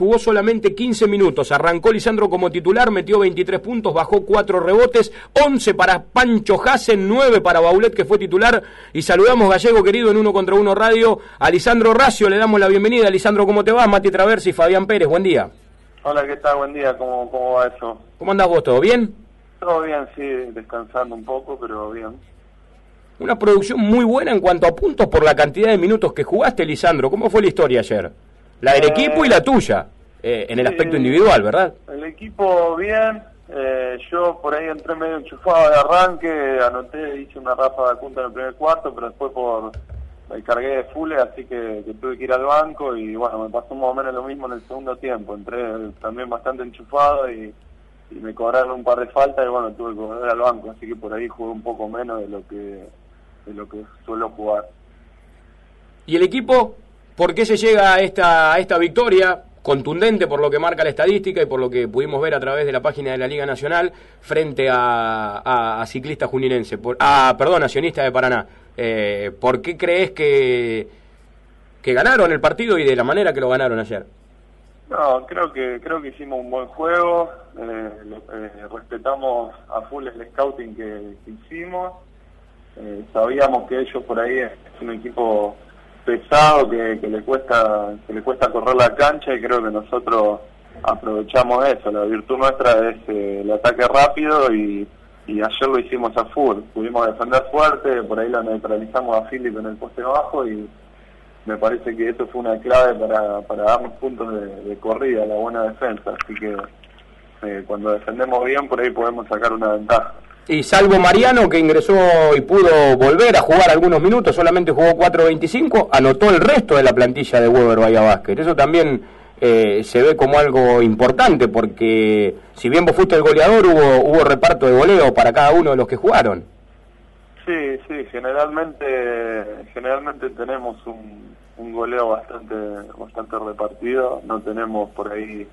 jugó solamente 15 minutos. Arrancó Lisandro como titular, metió 23 puntos, bajó 4 rebotes, 11 para Pancho Hassen, 9 para Baulet, que fue titular. Y saludamos, Gallego querido, en Uno contra Uno Radio, a Lisandro Racio. Le damos la bienvenida. Lisandro, ¿cómo te va? Mati Traversi Fabián Pérez, buen día. Hola, ¿qué tal? Buen día, ¿cómo, cómo va eso? ¿Cómo andás vos? ¿Todo bien? Todo bien, sí, descansando un poco, pero bien. Una producción muy buena en cuanto a puntos por la cantidad de minutos que jugaste, Lisandro. ¿Cómo fue la historia ayer? La del Eh, equipo y la tuya, eh, en el aspecto individual, ¿verdad? El equipo bien, eh, yo por ahí entré medio enchufado de arranque, anoté, hice una ráfaga de punta en el primer cuarto, pero después por me cargué de full, así que, que tuve que ir al banco y bueno, me pasó más o menos lo mismo en el segundo tiempo. Entré también bastante enchufado y, y me cobraron un par de faltas y bueno, tuve que volver al banco, así que por ahí jugué un poco menos de lo que de lo que suelo jugar. Y el equipo, ¿por qué se llega a esta, esta victoria? contundente por lo que marca la estadística y por lo que pudimos ver a través de la página de la Liga Nacional frente a, a, a Ciclista Juninense, por, a, perdón, Nacionista de Paraná. Eh, ¿Por qué crees que, que ganaron el partido y de la manera que lo ganaron ayer? No, creo que creo que hicimos un buen juego, eh, eh, respetamos a full el scouting que, que hicimos, eh, sabíamos que ellos por ahí es un equipo pesado que, que le cuesta que le cuesta correr la cancha y creo que nosotros aprovechamos eso. La virtud nuestra es eh, el ataque rápido y, ayer lo hicimos a full. Pudimos defender fuerte, por ahí lo neutralizamos a Philip en el poste bajo y me parece que eso fue una clave para, darnos puntos de, de corrida, la buena defensa. Así que eh, cuando defendemos bien, por ahí podemos sacar una ventaja. Y salvo Mariano, que ingresó y pudo volver a jugar algunos minutos, solamente jugó 4.25, anotó el resto de la plantilla de Weber Bahía Basket. Eso también eh, se ve como algo importante, porque si bien vos fuiste el goleador, hubo, hubo reparto de goleo para cada uno de los que jugaron. Sí, sí, generalmente generalmente tenemos un, un goleo bastante bastante repartido, no tenemos por ahí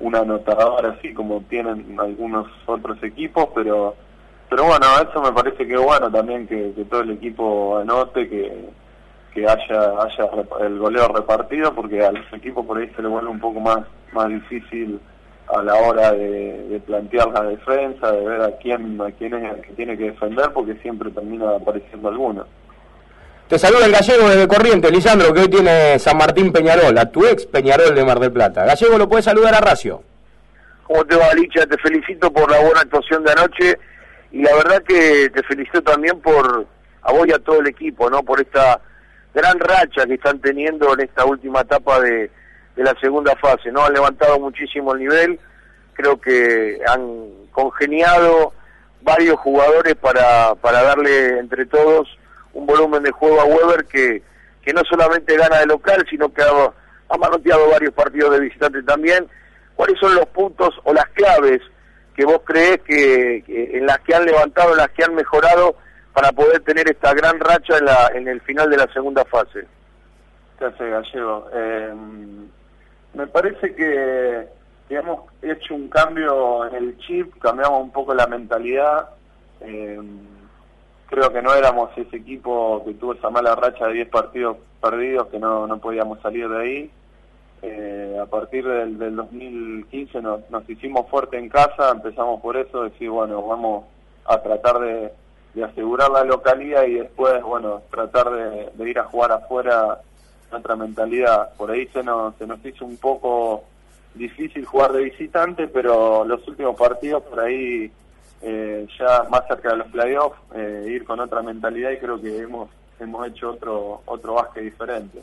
un anotador así como tienen algunos otros equipos, pero pero bueno, eso me parece que es bueno también que, que todo el equipo anote, que, que haya haya el goleo repartido, porque a los equipos por ahí se le vuelve un poco más más difícil a la hora de, de plantear la defensa, de ver a quién a quién es el que tiene que defender, porque siempre termina apareciendo alguno. Te saluda el gallego desde Corrientes, Lisandro, que hoy tiene San Martín Peñarol, a tu ex Peñarol de Mar del Plata. Gallego, lo puedes saludar a Racio. ¿Cómo te va, Licha? Te felicito por la buena actuación de anoche y la verdad que te felicito también por a vos y a todo el equipo, ¿no? Por esta gran racha que están teniendo en esta última etapa de, de la segunda fase, ¿no? Han levantado muchísimo el nivel, creo que han congeniado varios jugadores para, para darle entre todos un volumen de juego a Weber que, que no solamente gana de local, sino que ha, ha manoteado varios partidos de visitante también. ¿Cuáles son los puntos o las claves que vos creés que, en las que han levantado, en las que han mejorado para poder tener esta gran racha en, la, en el final de la segunda fase? ¿Qué hace Gallego? Eh, me parece que, hemos hecho un cambio en el chip, cambiamos un poco la mentalidad. Eh, creo que no éramos ese equipo que tuvo esa mala racha de 10 partidos perdidos, que no, no podíamos salir de ahí. Eh, a partir del, del 2015 nos, nos hicimos fuerte en casa, empezamos por eso, decir, bueno, vamos a tratar de, asegurar la localidad y después, bueno, tratar de, ir a jugar afuera otra mentalidad. Por ahí se nos, se nos hizo un poco difícil jugar de visitante, pero los últimos partidos por ahí eh, ya más cerca de los playoffs, eh, ir con otra mentalidad y creo que hemos hemos hecho otro otro básquet diferente.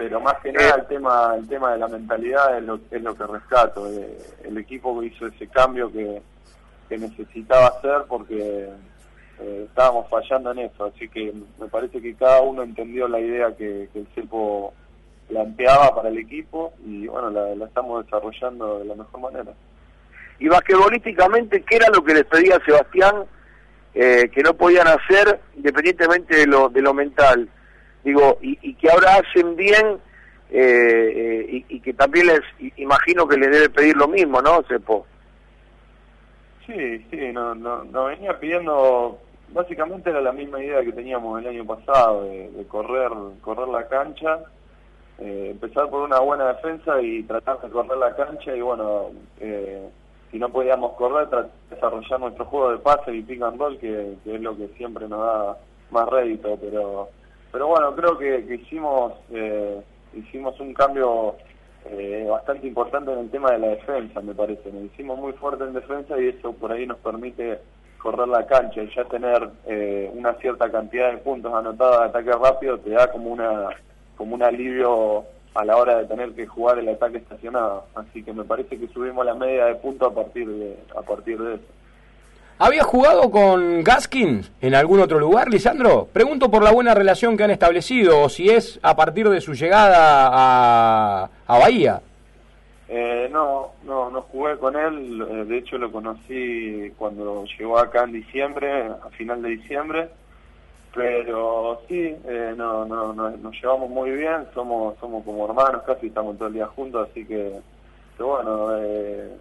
Pero más que nada el tema el tema de la mentalidad es lo, es lo que rescato. eh, el equipo hizo ese cambio que, que necesitaba hacer porque eh, estábamos fallando en eso. Así que me parece que cada uno entendió la idea que, que el CEPO planteaba para el equipo y bueno, la, la estamos desarrollando de la mejor manera. Y basquetbolísticamente, ¿qué era lo que les pedía Sebastián eh, que no podían hacer independientemente de lo, de lo mental? Digo, y, y que ahora hacen bien eh, eh, y, y que también les imagino que les debe pedir lo mismo, ¿no, Sepo? Sí, sí, no, no, nos venía pidiendo, básicamente era la misma idea que teníamos el año pasado, de, correr correr la cancha. eh, empezar por una buena defensa y tratar de correr la cancha y bueno, eh, si no podíamos correr, desarrollar nuestro juego de pase y pick and roll, que, es lo que siempre nos da más rédito, pero pero bueno, creo que, hicimos eh, hicimos un cambio eh, bastante importante en el tema de la defensa, me parece. Nos hicimos muy fuerte en defensa y eso por ahí nos permite correr la cancha y ya tener eh, una cierta cantidad de puntos anotados de ataque rápido te da como una como un alivio a la hora de tener que jugar el ataque estacionado. Así que me parece que subimos la media de puntos a partir de, a partir de eso. ¿Había jugado con Gaskin en algún otro lugar, Lisandro? Pregunto por la buena relación que han establecido o si es a partir de su llegada a, a Bahía. Eh, no, no, no jugué con él. Eh, de hecho, lo conocí cuando llegó acá en diciembre, a final de diciembre. Pero sí, eh, no, no, nos llevamos muy bien. Somos, somos como hermanos, casi estamos todo el día juntos. Así que, que bueno, eh,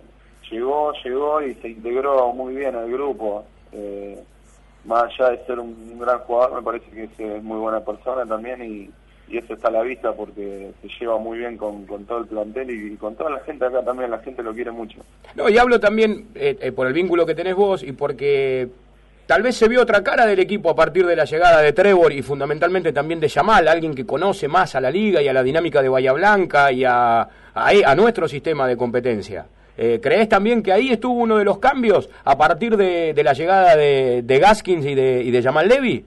llegó, llegó y se integró muy bien al grupo. Eh, más allá de ser un gran jugador, me parece que es muy buena persona también y, eso está a la vista porque se lleva muy bien con, todo el plantel y, con toda la gente acá también, la gente lo quiere mucho. No, y hablo también eh, eh, por el vínculo que tenés vos y porque tal vez se vio otra cara del equipo a partir de la llegada de Trevor y fundamentalmente también de Yamal, alguien que conoce más a la liga y a la dinámica de Bahía Blanca y a, a nuestro sistema de competencia. Eh, ¿Crees también que ahí estuvo uno de los cambios a partir de, la llegada de, Gaskins y de, y de Jamal Levy?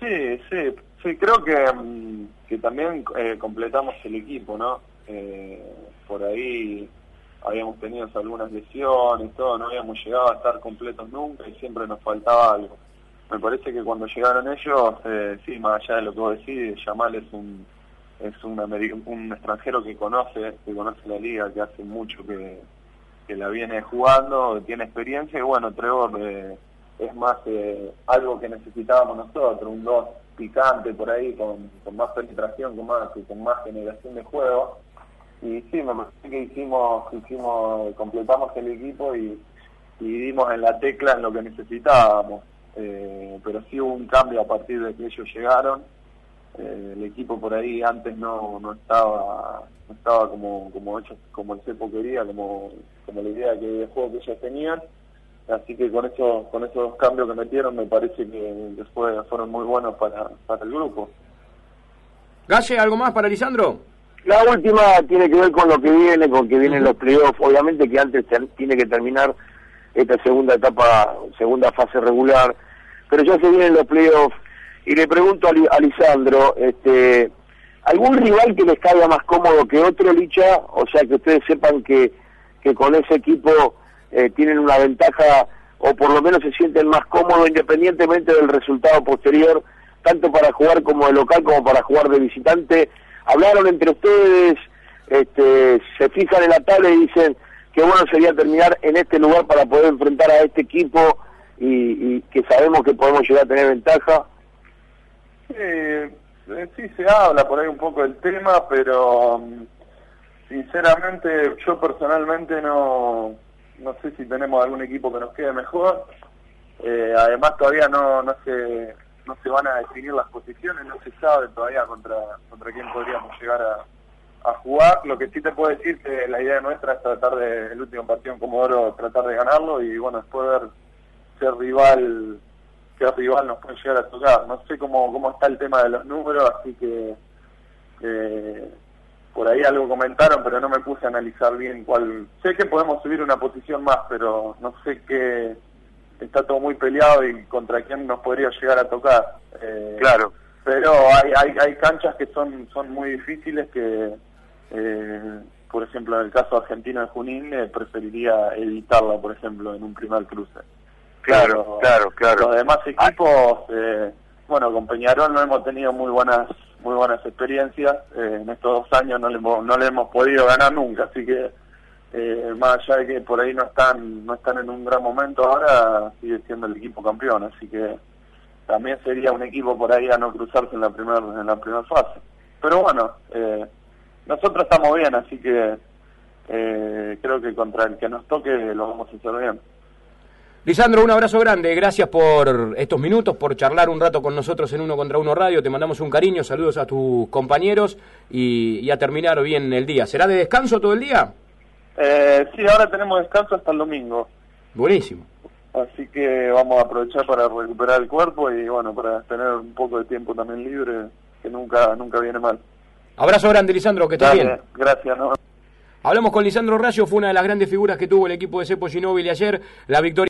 Sí, sí, sí, creo que, mm, que también eh, completamos el equipo, ¿no? Eh, por ahí habíamos tenido algunas lesiones, todo, no habíamos llegado a estar completos nunca y siempre nos faltaba algo. Me parece que cuando llegaron ellos, eh, sí, más allá de lo que vos decís, Jamal es un es un, un extranjero que conoce, que conoce la liga, que hace mucho que, que la viene jugando, tiene experiencia y bueno, Trevor eh, es más eh, algo que necesitábamos nosotros, un dos picante por ahí, con, más penetración, con más, con más generación de juego. Y sí, me parece que hicimos, hicimos, completamos el equipo y, dimos en la tecla en lo que necesitábamos. Eh, pero sí hubo un cambio a partir de que ellos llegaron. El equipo por ahí antes no, no estaba no estaba como como hecho como el cepo quería como como la idea que de juego que ellos tenían. Así que con eso con esos cambios que metieron me parece que después fueron muy buenos para, para el grupo. Galle algo más para Lisandro la última tiene que ver con lo que viene con que vienen los playoffs. Obviamente que antes tiene que terminar esta segunda etapa segunda fase regular pero ya se vienen los playoffs y le pregunto a, Lisandro este ¿Algún rival que les caiga más cómodo que otro, Licha? O sea, que ustedes sepan que, que con ese equipo eh, tienen una ventaja o por lo menos se sienten más cómodos independientemente del resultado posterior, tanto para jugar como de local como para jugar de visitante. Hablaron entre ustedes, este, se fijan en la tabla y dicen que bueno sería terminar en este lugar para poder enfrentar a este equipo y, y que sabemos que podemos llegar a tener ventaja. Eh sí, se habla por ahí un poco del tema, pero mm, sinceramente yo personalmente no, no sé si tenemos algún equipo que nos quede mejor. Eh, además todavía no, no se no se van a definir las posiciones, no se sabe todavía contra contra quién podríamos llegar a, jugar. Lo que sí te puedo decir que la idea nuestra es tratar de el último partido en Comodoro tratar de ganarlo y bueno después ver ser rival qué rival nos puede llegar a tocar. No sé cómo, cómo está el tema de los números, así que por ahí algo comentaron, pero no me puse a analizar bien cuál. Sé que podemos subir una posición más, pero no sé qué. Está todo muy peleado y contra quién nos podría llegar a tocar. Eh, claro. Pero hay, hay, hay canchas que son, son muy difíciles que. Eh, por ejemplo, en el caso argentino de Junín, eh, preferiría evitarla, por ejemplo, en un primer cruce. Claro, claro, claro. Los demás equipos, eh, bueno, con Peñarol no hemos tenido muy buenas muy buenas experiencias. Eh, en estos dos años no le, hemos, no le hemos podido ganar nunca, así que eh, más allá de que por ahí no están no están en un gran momento ahora, sigue siendo el equipo campeón, así que también sería un equipo por ahí a no cruzarse en la primera en la primera fase. Pero bueno, eh, nosotros estamos bien, así que creo que contra el que nos toque lo vamos a hacer bien. Lisandro, un abrazo grande, gracias por estos minutos, por charlar un rato con nosotros en Uno contra Uno Radio, te mandamos un cariño, saludos a tus compañeros y, y a terminar bien el día. ¿Será de descanso todo el día? Eh, sí, ahora tenemos descanso hasta el domingo. Buenísimo. Así que vamos a aprovechar para recuperar el cuerpo y bueno, para tener un poco de tiempo también libre, que nunca nunca viene mal. Abrazo grande, Lisandro, que estés Dale, bien. Gracias, ¿no? Hablamos con Lisandro Rayo, fue una de las grandes figuras que tuvo el equipo de Cepo Ginóbili ayer, la victoria.